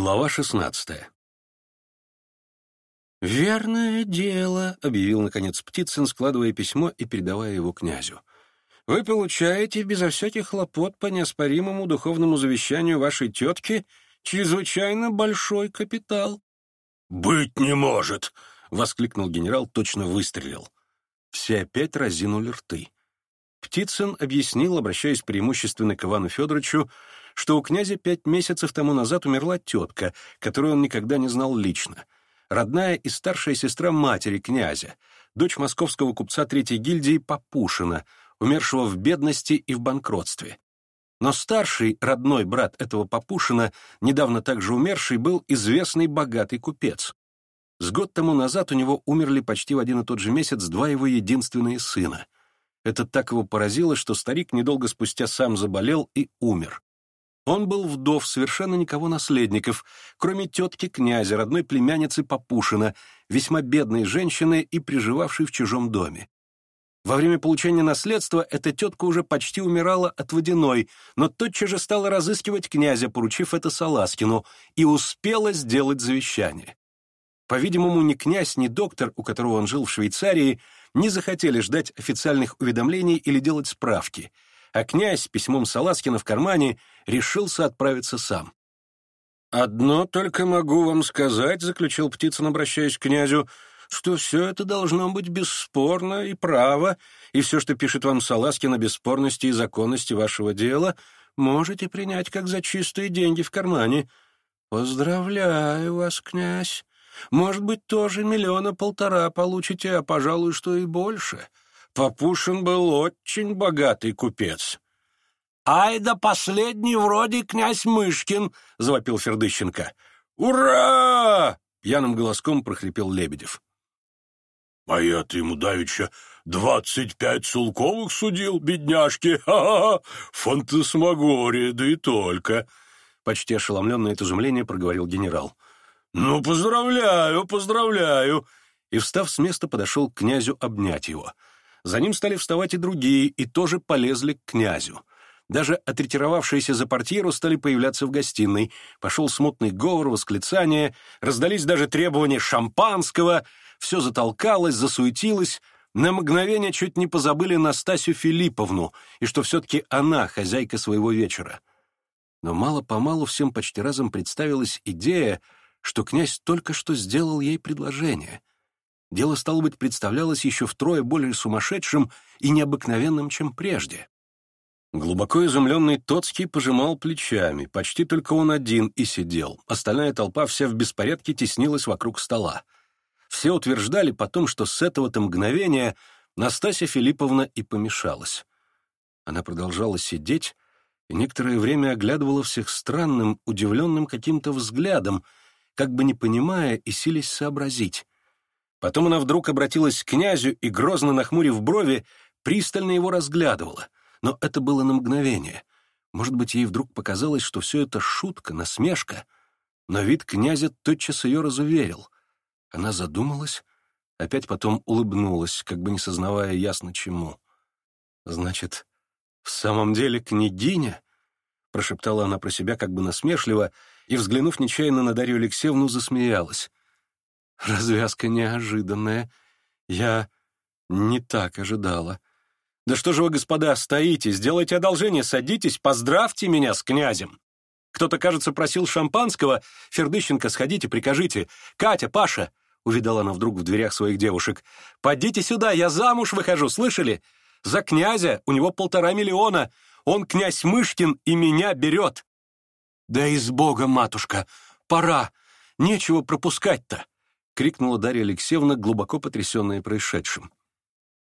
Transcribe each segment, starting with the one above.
Глава 16 «Верное дело», — объявил, наконец, Птицын, складывая письмо и передавая его князю. «Вы получаете безо всяких хлопот по неоспоримому духовному завещанию вашей тетки чрезвычайно большой капитал». «Быть не может!» — воскликнул генерал, точно выстрелил. Все опять разинули рты. Птицын объяснил, обращаясь преимущественно к Ивану Федоровичу, что у князя пять месяцев тому назад умерла тетка, которую он никогда не знал лично, родная и старшая сестра матери князя, дочь московского купца третьей гильдии Попушина, умершего в бедности и в банкротстве. Но старший, родной брат этого Попушина, недавно также умерший, был известный богатый купец. С год тому назад у него умерли почти в один и тот же месяц два его единственные сына. Это так его поразило, что старик недолго спустя сам заболел и умер. Он был вдов совершенно никого наследников, кроме тетки князя, родной племянницы Попушина, весьма бедной женщины и приживавшей в чужом доме. Во время получения наследства эта тетка уже почти умирала от водяной, но тотчас же стала разыскивать князя, поручив это Саласкину, и успела сделать завещание. По-видимому, ни князь, ни доктор, у которого он жил в Швейцарии, не захотели ждать официальных уведомлений или делать справки — а князь с письмом Саласкина в кармане решился отправиться сам. «Одно только могу вам сказать», — заключил Птицын, обращаясь к князю, «что все это должно быть бесспорно и право, и все, что пишет вам Саласкин о бесспорности и законности вашего дела, можете принять как за чистые деньги в кармане. Поздравляю вас, князь. Может быть, тоже миллиона полтора получите, а, пожалуй, что и больше. Папушин был очень богатый купец. «Ай да последний вроде князь Мышкин!» — завопил Фердыщенко. «Ура!» — пьяным голоском прохрипел Лебедев. «А я ты ему давеча двадцать пять Сулковых судил, бедняжки! Ха-ха-ха! Фантасмагория, да и только!» Почти ошеломленное от изумления проговорил генерал. «Ну, поздравляю, поздравляю!» И, встав с места, подошел к князю обнять его — за ним стали вставать и другие, и тоже полезли к князю. Даже отретировавшиеся за портьеру стали появляться в гостиной. Пошел смутный говор, восклицания, раздались даже требования шампанского. Все затолкалось, засуетилось. На мгновение чуть не позабыли Настасью Филипповну, и что все-таки она хозяйка своего вечера. Но мало-помалу всем почти разом представилась идея, что князь только что сделал ей предложение, Дело, стало быть, представлялось еще втрое более сумасшедшим и необыкновенным, чем прежде. Глубоко изумленный Тоцкий пожимал плечами, почти только он один и сидел. Остальная толпа вся в беспорядке теснилась вокруг стола. Все утверждали потом, что с этого-то мгновения Настасья Филипповна и помешалась. Она продолжала сидеть и некоторое время оглядывала всех странным, удивленным каким-то взглядом, как бы не понимая и силясь сообразить, Потом она вдруг обратилась к князю и, грозно нахмурив брови, пристально его разглядывала. Но это было на мгновение. Может быть, ей вдруг показалось, что все это шутка, насмешка. Но вид князя тотчас ее разуверил. Она задумалась, опять потом улыбнулась, как бы не сознавая ясно чему. «Значит, в самом деле княгиня?» — прошептала она про себя как бы насмешливо, и, взглянув нечаянно на Дарью Алексеевну, засмеялась. Развязка неожиданная. Я не так ожидала. Да что же вы, господа, стоите? Сделайте одолжение, садитесь, поздравьте меня с князем. Кто-то, кажется, просил шампанского. Фердыщенко, сходите, прикажите. Катя, Паша, увидала она вдруг в дверях своих девушек. «Подите сюда, я замуж выхожу, слышали? За князя, у него полтора миллиона. Он князь Мышкин и меня берет». «Да из Бога, матушка, пора. Нечего пропускать-то» крикнула Дарья Алексеевна, глубоко потрясенная происшедшим.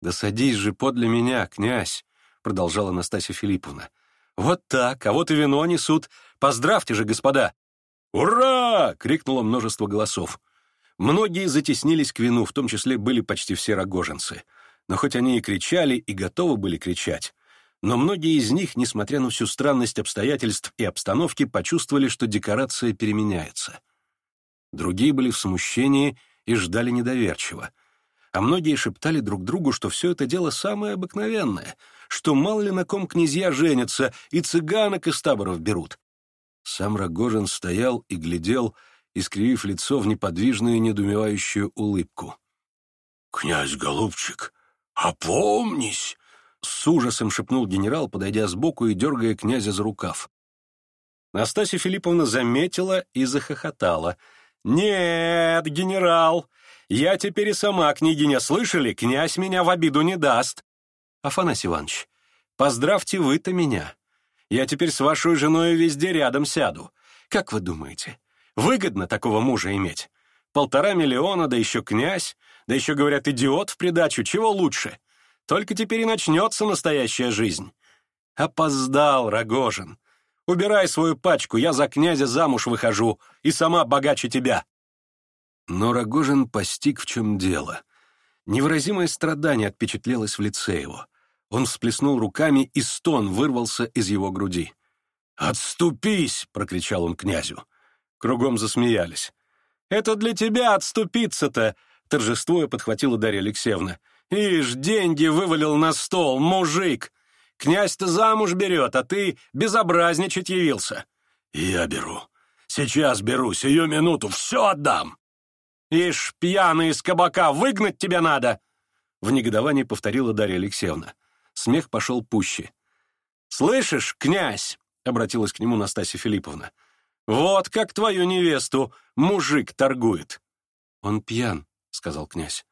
«Да садись же подле меня, князь!» — продолжала Настасья Филипповна. «Вот так, а вот и вино несут. Поздравьте же, господа!» «Ура!» — крикнуло множество голосов. Многие затеснились к вину, в том числе были почти все рогоженцы. Но хоть они и кричали, и готовы были кричать, но многие из них, несмотря на всю странность обстоятельств и обстановки, почувствовали, что декорация переменяется — другие были в смущении и ждали недоверчиво. А многие шептали друг другу, что все это дело самое обыкновенное, что мало ли на ком князья женятся, и цыганок из таборов берут. Сам Рогожин стоял и глядел, искривив лицо в неподвижную недумевающую улыбку. «Князь Голубчик, опомнись!» — с ужасом шепнул генерал, подойдя сбоку и дергая князя за рукав. Настасья Филипповна заметила и захохотала — «Нет, генерал, я теперь и сама княгиня слышали, князь меня в обиду не даст». «Афанасий Иванович, поздравьте вы-то меня. Я теперь с вашей женой везде рядом сяду. Как вы думаете, выгодно такого мужа иметь? Полтора миллиона, да еще князь, да еще, говорят, идиот в придачу, чего лучше? Только теперь и начнется настоящая жизнь». Опоздал, Рогожин. Убирай свою пачку, я за князя замуж выхожу, и сама богаче тебя». Но Рогожин постиг, в чем дело. Невыразимое страдание отпечатлелось в лице его. Он всплеснул руками, и стон вырвался из его груди. «Отступись!» — прокричал он князю. Кругом засмеялись. «Это для тебя отступиться-то!» — торжествуя подхватила Дарья Алексеевна. «Ишь, деньги вывалил на стол, мужик! Князь-то замуж берет, а ты безобразничать явился». «Я беру. Сейчас беру, сию минуту все отдам». «Ишь, пьяный из кабака, выгнать тебя надо!» В негодовании повторила Дарья Алексеевна. Смех пошел пуще. «Слышишь, князь!» — обратилась к нему Настасья Филипповна. «Вот как твою невесту мужик торгует!» «Он пьян», — сказал князь.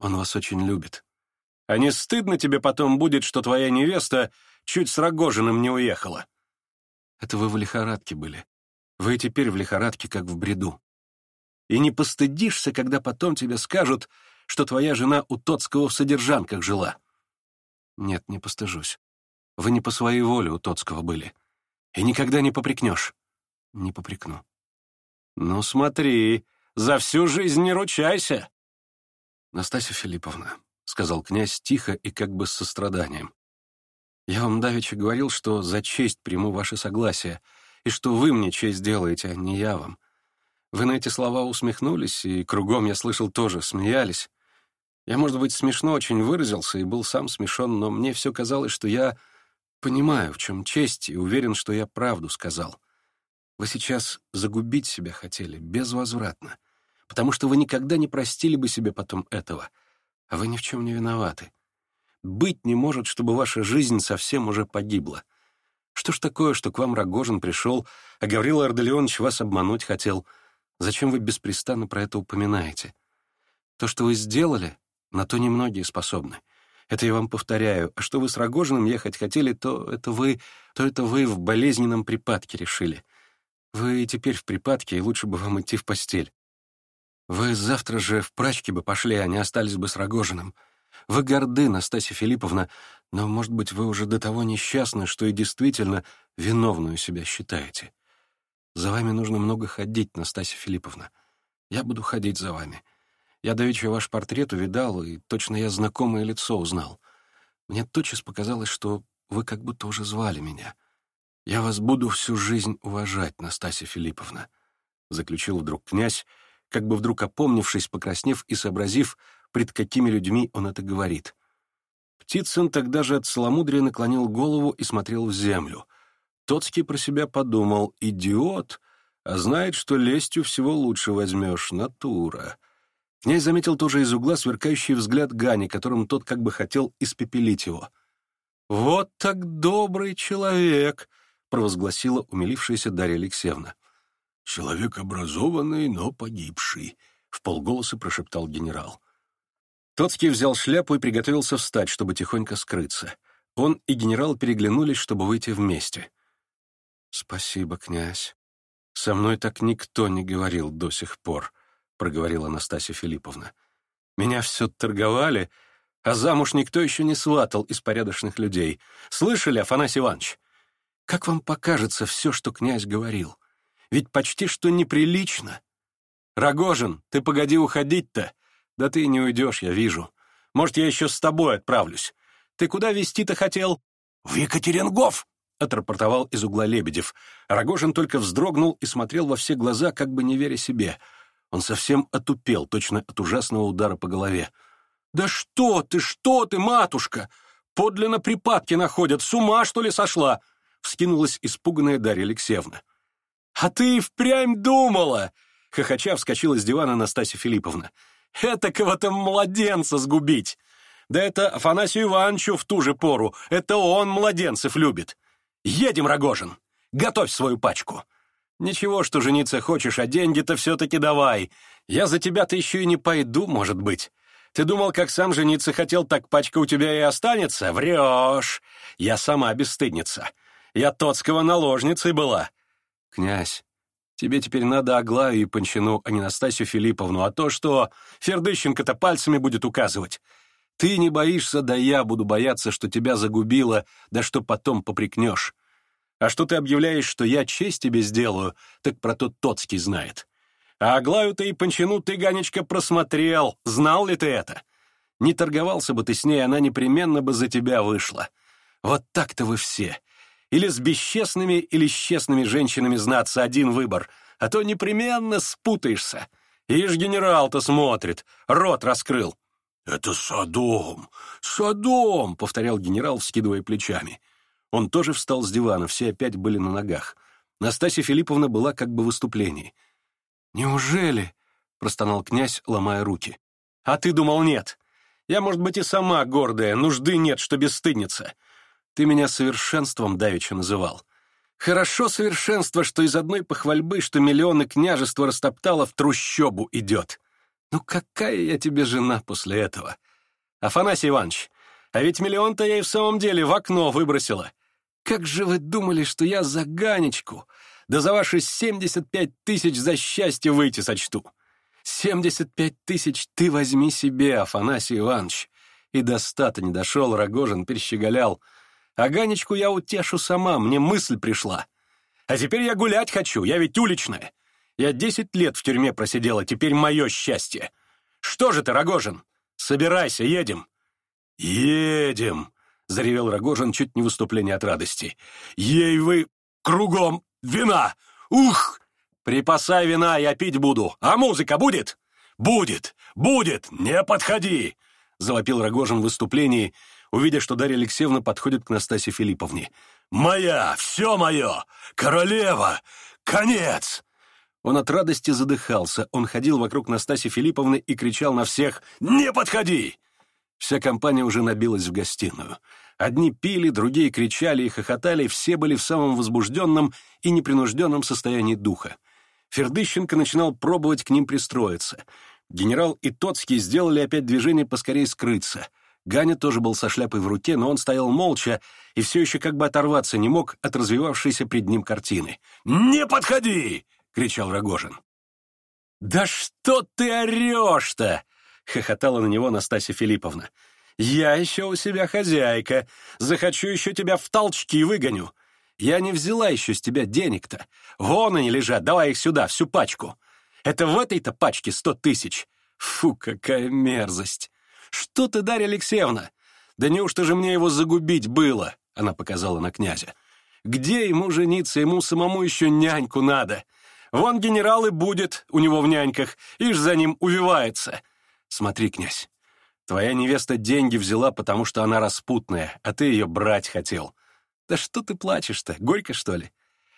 «Он вас очень любит». А не стыдно тебе потом будет, что твоя невеста чуть с Рогожиным не уехала?» «Это вы в лихорадке были. Вы теперь в лихорадке, как в бреду. И не постыдишься, когда потом тебе скажут, что твоя жена у Тоцкого в содержанках жила?» «Нет, не постыжусь. Вы не по своей воле у Тоцкого были. И никогда не попрекнешь». «Не попрекну». «Ну смотри, за всю жизнь не ручайся!» «Настасья Филипповна, — сказал князь тихо и как бы с состраданием. «Я вам давеча говорил, что за честь приму ваше согласие, и что вы мне честь делаете, а не я вам. Вы на эти слова усмехнулись, и кругом я слышал тоже, смеялись. Я, может быть, смешно очень выразился и был сам смешон, но мне все казалось, что я понимаю, в чем честь, и уверен, что я правду сказал. Вы сейчас загубить себя хотели, безвозвратно, потому что вы никогда не простили бы себе потом этого». А вы ни в чем не виноваты. Быть не может, чтобы ваша жизнь совсем уже погибла. Что ж такое, что к вам Рогожин пришел, а Гаврила Арделеонович вас обмануть хотел? Зачем вы беспрестанно про это упоминаете? То, что вы сделали, на то немногие способны. Это я вам повторяю. А что вы с Рогожиным ехать хотели, то это вы, то это вы в болезненном припадке решили. Вы теперь в припадке, и лучше бы вам идти в постель. Вы завтра же в прачке бы пошли, а не остались бы с Рогожиным. Вы горды, Настасья Филипповна, но, может быть, вы уже до того несчастны, что и действительно виновную себя считаете. За вами нужно много ходить, Настасья Филипповна. Я буду ходить за вами. Я давеча ваш портрет увидал, и точно я знакомое лицо узнал. Мне тотчас показалось, что вы как будто уже звали меня. Я вас буду всю жизнь уважать, Настасья Филипповна», — заключил вдруг князь, — как бы вдруг опомнившись, покраснев и сообразив, пред какими людьми он это говорит. Птицын тогда же от целомудрия наклонил голову и смотрел в землю. Тоцкий про себя подумал «Идиот!» а знает, что лестью всего лучше возьмешь, натура. Князь заметил тоже из угла сверкающий взгляд Гани, которым тот как бы хотел испепелить его. «Вот так добрый человек!» — провозгласила умилившаяся Дарья Алексеевна. «Человек образованный, но погибший», — в полголоса прошептал генерал. Тоцкий взял шляпу и приготовился встать, чтобы тихонько скрыться. Он и генерал переглянулись, чтобы выйти вместе. «Спасибо, князь. Со мной так никто не говорил до сих пор», — проговорила Анастасия Филипповна. «Меня все торговали, а замуж никто еще не сватал из порядочных людей. Слышали, Афанасий Иванович? Как вам покажется все, что князь говорил?» Ведь почти что неприлично. Рогожин, ты погоди уходить-то. Да ты не уйдешь, я вижу. Может, я еще с тобой отправлюсь. Ты куда вести-то хотел? В Екатерингов! отрапортовал из угла Лебедев. Рогожин только вздрогнул и смотрел во все глаза, как бы не веря себе. Он совсем отупел, точно от ужасного удара по голове. «Да что ты, что ты, матушка! Подлинно припадки находят, с ума, что ли, сошла!» вскинулась испуганная Дарья Алексеевна. «А ты впрямь думала!» — хохоча вскочила с дивана Анастасия Филипповна. «Этакого-то младенца сгубить! Да это Афанасию Ивановичу в ту же пору. Это он младенцев любит. Едем, Рогожин, готовь свою пачку!» «Ничего, что жениться хочешь, а деньги-то все-таки давай. Я за тебя-то еще и не пойду, может быть. Ты думал, как сам жениться хотел, так пачка у тебя и останется? Врешь! Я сама бесстыдница. Я Тоцкого наложницей была. «Князь, тебе теперь надо Аглаю и Панчину, а не Настасью Филипповну, а то, что Фердыщенко-то пальцами будет указывать. Ты не боишься, да я буду бояться, что тебя загубило, да что потом попрекнешь. А что ты объявляешь, что я честь тебе сделаю, так про то Тоцкий знает. А Аглаю-то и Панчину ты, Ганечка, просмотрел, знал ли ты это? Не торговался бы ты с ней, она непременно бы за тебя вышла. Вот так-то вы все» или с бесчестными или с честными женщинами знаться один выбор, а то непременно спутаешься. Ишь генерал-то смотрит, рот раскрыл. «Это Садом! Садом!» — повторял генерал, вскидывая плечами. Он тоже встал с дивана, все опять были на ногах. Настасья Филипповна была как бы в выступлении. «Неужели?» — простонал князь, ломая руки. «А ты думал, нет. Я, может быть, и сама гордая, нужды нет, что бесстыдница. Ты меня совершенством давеча называл. Хорошо совершенство, что из одной похвальбы, что миллионы княжества растоптало, в трущобу идет. Ну какая я тебе жена после этого? Афанасий Иванович, а ведь миллион-то я и в самом деле в окно выбросила. Как же вы думали, что я за Ганечку? Да за ваши 75 тысяч за счастье выйти сочту. 75 тысяч ты возьми себе, Афанасий Иванович. И до ста не дошел, Рогожин перещеголял — а Ганечку я утешу сама, мне мысль пришла. А теперь я гулять хочу, я ведь уличная. Я десять лет в тюрьме просидела, теперь мое счастье. Что же ты, Рогожин? Собирайся, едем». «Едем!» — заревел Рогожин чуть не выступление от радости. «Ей вы кругом вина! Ух! Припасай вина, я пить буду. А музыка будет?» «Будет! Будет! Не подходи!» — завопил Рогожин в выступлении — увидя, что Дарья Алексеевна подходит к Настасье Филипповне. «Моя! Все мое! Королева! Конец!» Он от радости задыхался. Он ходил вокруг Настаси Филипповны и кричал на всех «Не подходи!». Вся компания уже набилась в гостиную. Одни пили, другие кричали и хохотали, все были в самом возбужденном и непринужденном состоянии духа. Фердыщенко начинал пробовать к ним пристроиться. Генерал и Тоцкий сделали опять движение поскорее скрыться — Ганя тоже был со шляпой в руке, но он стоял молча и все еще как бы оторваться не мог от развивавшейся пред ним картины. «Не подходи!» — кричал Рогожин. «Да что ты орешь-то!» — хохотала на него Настасья Филипповна. «Я еще у себя хозяйка. Захочу еще тебя в толчки выгоню. Я не взяла еще с тебя денег-то. Вон они лежат, давай их сюда, всю пачку. Это в этой-то пачке сто тысяч. Фу, какая мерзость!» «Что ты, Дарья Алексеевна? Да неужто же мне его загубить было?» — она показала на князя. «Где ему жениться? Ему самому еще няньку надо. Вон генерал и будет у него в няньках, ишь за ним увивается. Смотри, князь, твоя невеста деньги взяла, потому что она распутная, а ты ее брать хотел. Да что ты плачешь-то, горько, что ли?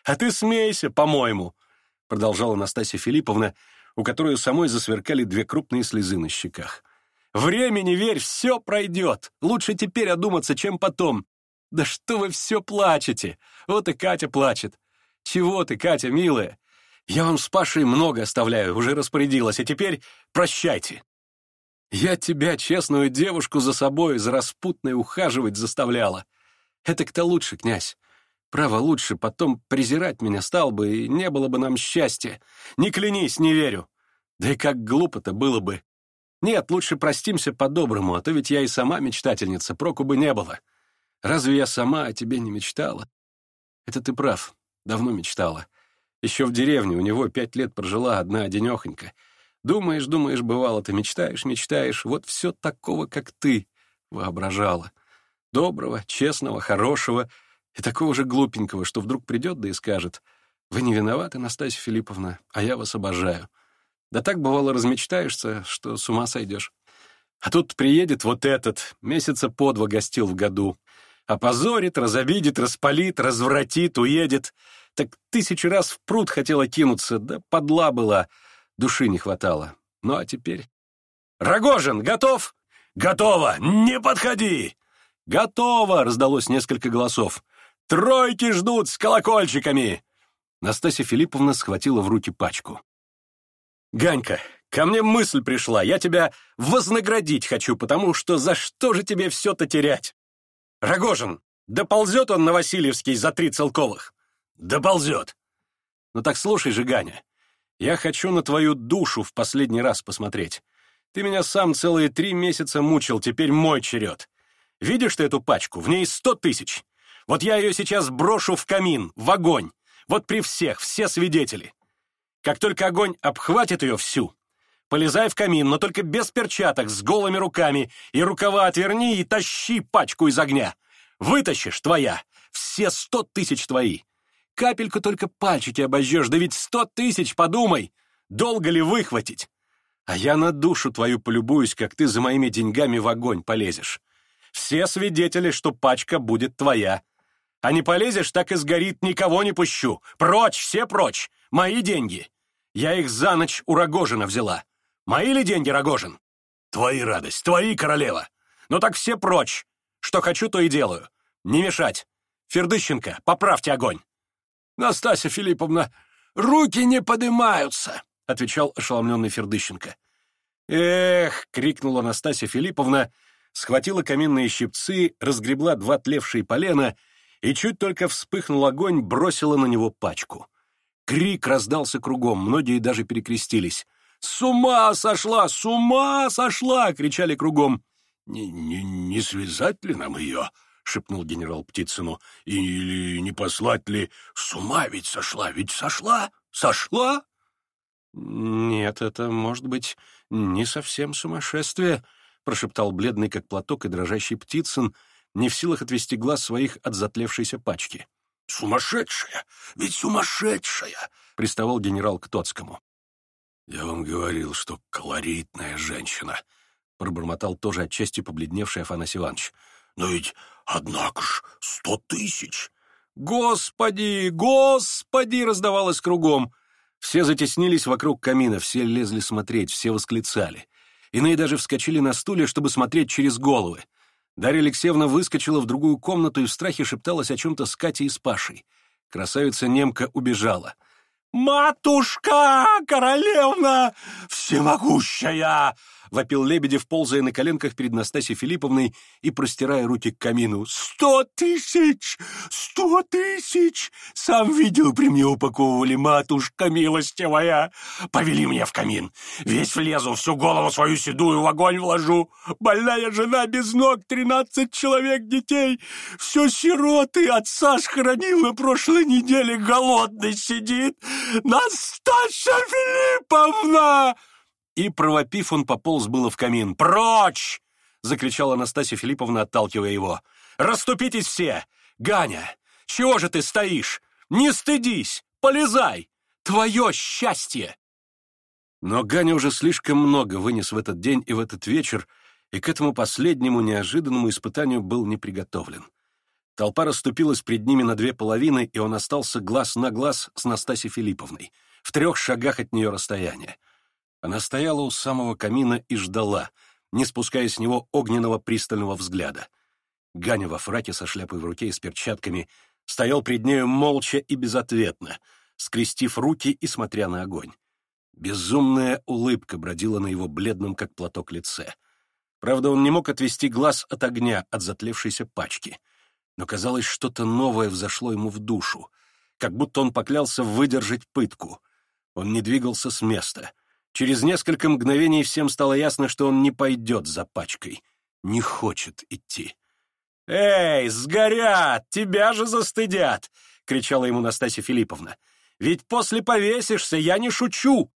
А ты смейся, по-моему!» — продолжала Настасья Филипповна, у которой у самой засверкали две крупные слезы на щеках. Времени верь, все пройдет. Лучше теперь одуматься, чем потом. Да что вы все плачете? Вот и Катя плачет. Чего ты, Катя, милая? Я вам с Пашей много оставляю, уже распорядилась, а теперь прощайте. Я тебя, честную девушку, за собой, за распутной ухаживать заставляла. Это кто лучше, князь. Право лучше, потом презирать меня стал бы, и не было бы нам счастья. Не клянись, не верю. Да и как глупо-то было бы. Нет, лучше простимся по-доброму, а то ведь я и сама мечтательница, проку бы не было. Разве я сама о тебе не мечтала? Это ты прав, давно мечтала. Еще в деревне у него пять лет прожила одна одинехонька. Думаешь, думаешь, бывало, ты мечтаешь, мечтаешь, вот все такого, как ты, воображала. Доброго, честного, хорошего и такого же глупенького, что вдруг придет да и скажет, «Вы не виноваты, Настасья Филипповна, а я вас обожаю». Да так, бывало, размечтаешься, что с ума сойдешь. А тут приедет вот этот, месяца по два гостил в году. Опозорит, разобидит, распалит, развратит, уедет. Так тысячу раз в пруд хотела кинуться, да подла была, души не хватало. Ну а теперь... «Рогожин, готов?» «Готово! Не подходи!» «Готово!» — раздалось несколько голосов. «Тройки ждут с колокольчиками!» Настасья Филипповна схватила в руки пачку. Ганька, ко мне мысль пришла. Я тебя вознаградить хочу, потому что за что же тебе все-то терять? Рогожин, доползет он на Васильевский за три целковых? Доползет. Ну так слушай же, Ганя, я хочу на твою душу в последний раз посмотреть. Ты меня сам целые три месяца мучил, теперь мой черед. Видишь ты эту пачку? В ней сто тысяч. Вот я ее сейчас брошу в камин, в огонь. Вот при всех, все свидетели. Как только огонь обхватит ее всю, полезай в камин, но только без перчаток, с голыми руками, и рукава отверни и тащи пачку из огня. Вытащишь твоя, все сто тысяч твои. Капельку только пальчики обожжешь, да ведь сто тысяч, подумай, долго ли выхватить? А я на душу твою полюбуюсь, как ты за моими деньгами в огонь полезешь. Все свидетели, что пачка будет твоя. А не полезешь, так и сгорит, никого не пущу. Прочь, все прочь, мои деньги. Я их за ночь у Рогожина взяла. Мои ли деньги, Рогожин? Твои, радость, твои, королева. Но так все прочь. Что хочу, то и делаю. Не мешать. Фердыщенко, поправьте огонь. Настасья Филипповна, руки не поднимаются, отвечал ошеломленный Фердыщенко. Эх, крикнула Настасья Филипповна, схватила каменные щипцы, разгребла два тлевшие полена и чуть только вспыхнул огонь, бросила на него пачку. Крик раздался кругом, многие даже перекрестились. «С ума сошла! С ума сошла!» — кричали кругом. «Не, не, не связать ли нам ее?» — шепнул генерал Птицыну. «Или не послать ли? С ума ведь сошла! Ведь сошла! Сошла!» «Нет, это, может быть, не совсем сумасшествие», — прошептал бледный, как платок, и дрожащий Птицын, не в силах отвести глаз своих от затлевшейся пачки. Сумасшедшая! Ведь сумасшедшая!» — приставал генерал к Тоцкому. «Я вам говорил, что колоритная женщина», — пробормотал тоже отчасти побледневший Афанасий Иванович. «Но ведь, однако ж, сто тысяч!» «Господи! Господи!» — раздавалось кругом. Все затеснились вокруг камина, все лезли смотреть, все восклицали. Иные даже вскочили на стулья, чтобы смотреть через головы. Дарья Алексеевна выскочила в другую комнату и в страхе шепталась о чем-то с Катей и с Пашей. Красавица-немка убежала. «Матушка! Королевна! Всемогущая!» Вопил Лебедев, ползая на коленках перед Настасьей Филипповной и простирая руки к камину. «Сто тысяч! Сто тысяч! Сам видел, при мне упаковывали, матушка милостивая! Повели меня в камин! Весь влезу, всю голову свою седую в огонь вложу! Больная жена без ног, тринадцать человек детей! Все сироты! Отца схоронил на прошлой неделе, голодный сидит! Настасья Филипповна!» И, провопив, он пополз было в камин. «Прочь!» — закричала Анастасия Филипповна, отталкивая его. «Раступитесь все! Ганя, чего же ты стоишь? Не стыдись! Полезай! Твое счастье!» Но Ганя уже слишком много вынес в этот день и в этот вечер, и к этому последнему неожиданному испытанию был не приготовлен. Толпа расступилась пред ними на две половины, и он остался глаз на глаз с Настасьей Филипповной, в трех шагах от нее расстояния. Она стояла у самого камина и ждала, не спуская с него огненного пристального взгляда. Ганя во фраке со шляпой в руке и с перчатками стоял пред нею молча и безответно, скрестив руки и смотря на огонь. Безумная улыбка бродила на его бледном, как платок, лице. Правда, он не мог отвести глаз от огня, от затлевшейся пачки. Но, казалось, что-то новое взошло ему в душу, как будто он поклялся выдержать пытку. Он не двигался с места — Через несколько мгновений всем стало ясно, что он не пойдет за пачкой, не хочет идти. «Эй, сгорят! Тебя же застыдят!» — кричала ему Настасья Филипповна. «Ведь после повесишься, я не шучу!»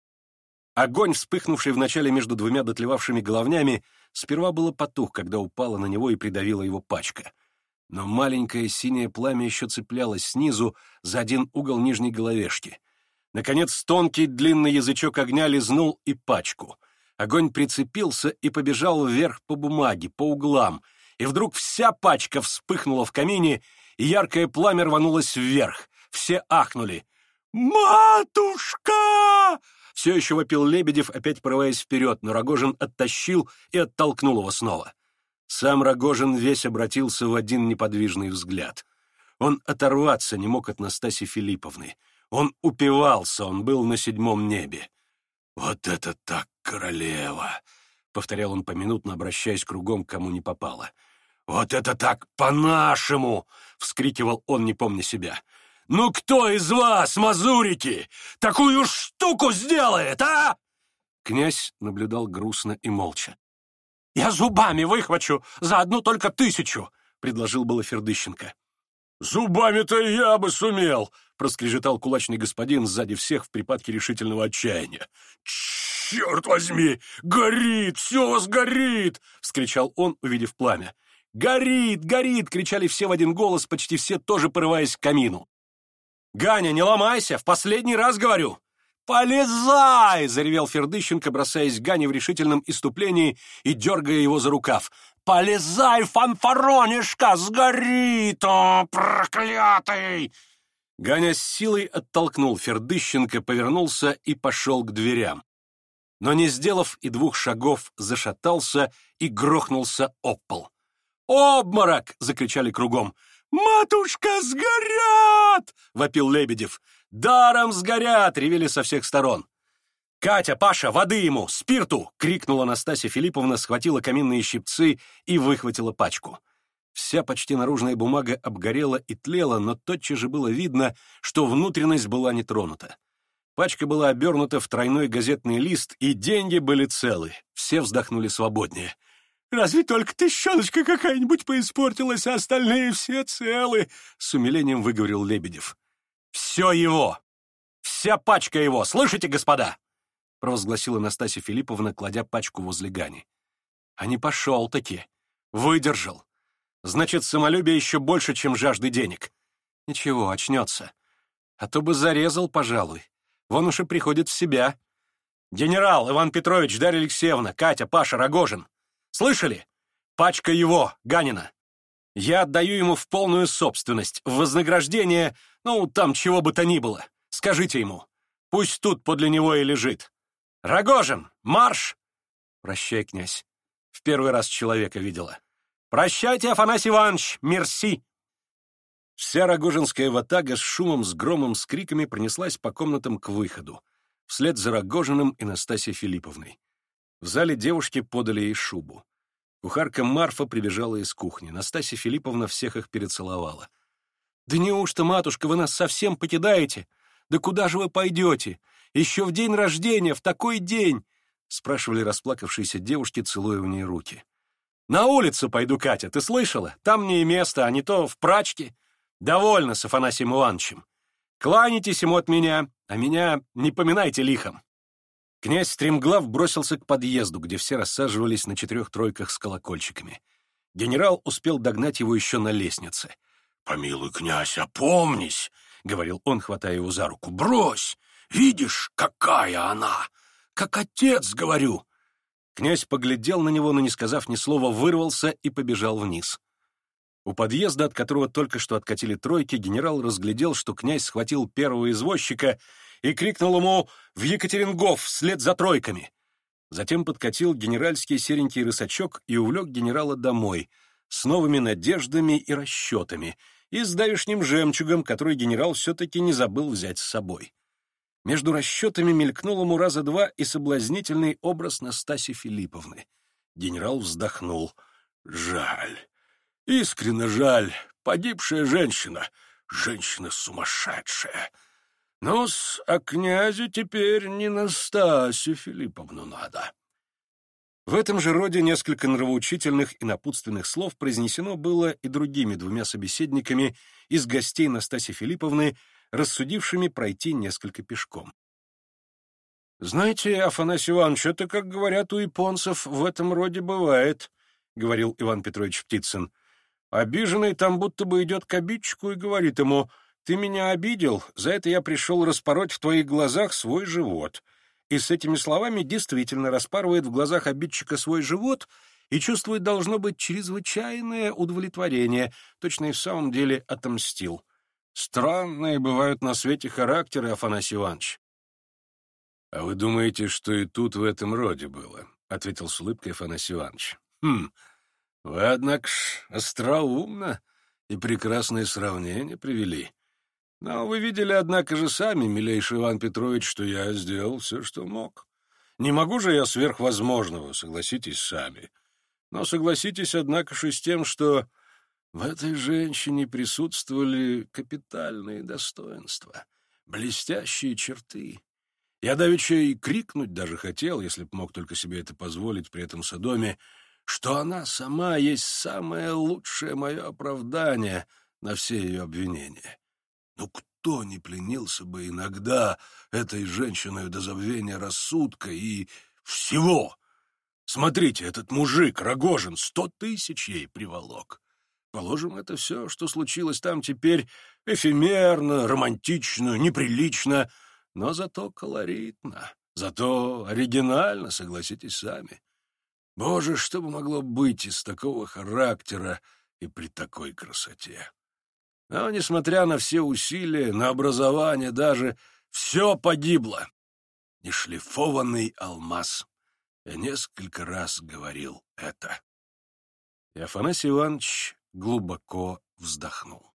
Огонь, вспыхнувший вначале между двумя дотлевавшими головнями, сперва было потух, когда упала на него и придавила его пачка. Но маленькое синее пламя еще цеплялось снизу за один угол нижней головешки — Наконец тонкий длинный язычок огня лизнул и пачку. Огонь прицепился и побежал вверх по бумаге, по углам, и вдруг вся пачка вспыхнула в камине, и яркое пламя рванулось вверх. Все ахнули. «Матушка!» Все еще вопил Лебедев, опять порываясь вперед, но Рогожин оттащил и оттолкнул его снова. Сам Рогожин весь обратился в один неподвижный взгляд. Он оторваться не мог от Настаси Филипповны — он упивался, он был на седьмом небе. «Вот это так королева!» — повторял он поминутно, обращаясь кругом, кому не попало. «Вот это так по-нашему!» — вскрикивал он, не помня себя. «Ну кто из вас, мазурики, такую штуку сделает, а?» Князь наблюдал грустно и молча. «Я зубами выхвачу за одну только тысячу!» — предложил Балофердыщенко. «Зубами-то я бы сумел!» проскрежетал кулачный господин сзади всех в припадке решительного отчаяния. «Черт возьми! Горит! Все вас горит! — вскричал он, увидев пламя. «Горит! Горит!» — кричали все в один голос, почти все тоже порываясь к камину. «Ганя, не ломайся! В последний раз говорю!» «Полезай!» — заревел Фердыщенко, бросаясь Гане в решительном иступлении и дергая его за рукав. «Полезай, фанфаронишка! Сгорит! О, проклятый!» Ганя с силой оттолкнул Фердыщенко, повернулся и пошел к дверям. Но не сделав и двух шагов, зашатался и грохнулся об пол. «Обморок!» — закричали кругом. «Матушка, сгорят!» — вопил Лебедев. «Даром сгорят!» — ревели со всех сторон. «Катя, Паша, воды ему! Спирту!» — крикнула Настасья Филипповна, схватила каминные щипцы и выхватила пачку. Вся почти наружная бумага обгорела и тлела, но тотчас же было видно, что внутренность была не тронута. Пачка была обернута в тройной газетный лист, и деньги были целы. Все вздохнули свободнее. «Разве только ты щелочка какая-нибудь поиспортилась, а остальные все целы!» — с умилением выговорил Лебедев. «Все его! Вся пачка его! Слышите, господа?» — провозгласила Настасья Филипповна, кладя пачку возле Гани. «А не пошел-таки! Выдержал! Значит, самолюбие еще больше, чем жажды денег. Ничего, очнется. А то бы зарезал, пожалуй. Вон уж и приходит в себя. Генерал Иван Петрович, Дарья Алексеевна, Катя, Паша, Рогожин. Слышали? Пачка его, Ганина. Я отдаю ему в полную собственность, в вознаграждение, ну, там чего бы то ни было. Скажите ему. Пусть тут подле него и лежит. Рогожин, марш! Прощай, князь. В первый раз человека видела. Прощайте, Афанасий Иванович, мерси!» Вся Рогожинская ватага с шумом, с громом, с криками пронеслась по комнатам к выходу, вслед за Рогожиным и Настасьей Филипповной. В зале девушки подали ей шубу. Кухарка Марфа прибежала из кухни. Настасья Филипповна всех их перецеловала. «Да неужто, матушка, вы нас совсем покидаете? Да куда же вы пойдете? Еще в день рождения, в такой день!» — спрашивали расплакавшиеся девушки, целуя в ней руки. — на улицу пойду, Катя, ты слышала? Там не место, а не то в прачке. Довольно с Афанасием Ивановичем. Кланяйтесь ему от меня, а меня не поминайте лихом. Князь Стремглав бросился к подъезду, где все рассаживались на четырех тройках с колокольчиками. Генерал успел догнать его еще на лестнице. «Помилуй, князь, опомнись!» — говорил он, хватая его за руку. «Брось! Видишь, какая она! Как отец, говорю! Князь поглядел на него, но, не сказав ни слова, вырвался и побежал вниз. У подъезда, от которого только что откатили тройки, генерал разглядел, что князь схватил первого извозчика и крикнул ему «В Екатерингов! Вслед за тройками!» Затем подкатил генеральский серенький рысачок и увлек генерала домой с новыми надеждами и расчетами и с давешним жемчугом, который генерал все-таки не забыл взять с собой. Между расчетами мелькнул ему раза два и соблазнительный образ Настаси Филипповны. Генерал вздохнул. «Жаль. Искренне жаль. Погибшая женщина. Женщина сумасшедшая. ну а князю теперь не Настасью Филипповну надо». В этом же роде несколько нравоучительных и напутственных слов произнесено было и другими двумя собеседниками из гостей Настаси Филипповны, рассудившими пройти несколько пешком. «Знаете, Афанасий Иванович, это, как говорят у японцев, в этом роде бывает», — говорил Иван Петрович Птицын. «Обиженный там будто бы идет к обидчику и говорит ему, «Ты меня обидел, за это я пришел распороть в твоих глазах свой живот». И с этими словами действительно распарывает в глазах обидчика свой живот и чувствует, должно быть, чрезвычайное удовлетворение, точно и в самом деле отомстил. Странные бывают на свете характеры, Афанасий Иванович. — А вы думаете, что и тут в этом роде было? — ответил с улыбкой Афанасий Иванович. — Хм, вы, однако ж, остроумно и прекрасное сравнение привели. Но вы видели, однако же, сами, милейший Иван Петрович, что я сделал все, что мог. Не могу же я сверхвозможного, согласитесь сами. Но согласитесь, однако же, с тем, что в этой женщине присутствовали капитальные достоинства, блестящие черты. Я давеча и крикнуть даже хотел, если б мог только себе это позволить при этом Содоме, что она сама есть самое лучшее мое оправдание на все ее обвинения. Но кто не пленился бы иногда этой женщиной до забвения рассудка и всего? Смотрите, этот мужик, Рогожин, сто тысяч ей приволок. Положим, это все, что случилось там теперь, эфемерно, романтично, неприлично, но зато колоритно, зато оригинально, согласитесь сами. Боже, что бы могло быть из такого характера и при такой красоте? Но, несмотря на все усилия, на образование даже, все погибло. Нешлифованный алмаз. Я несколько раз говорил это. И Афанасий Иванович глубоко вздохнул.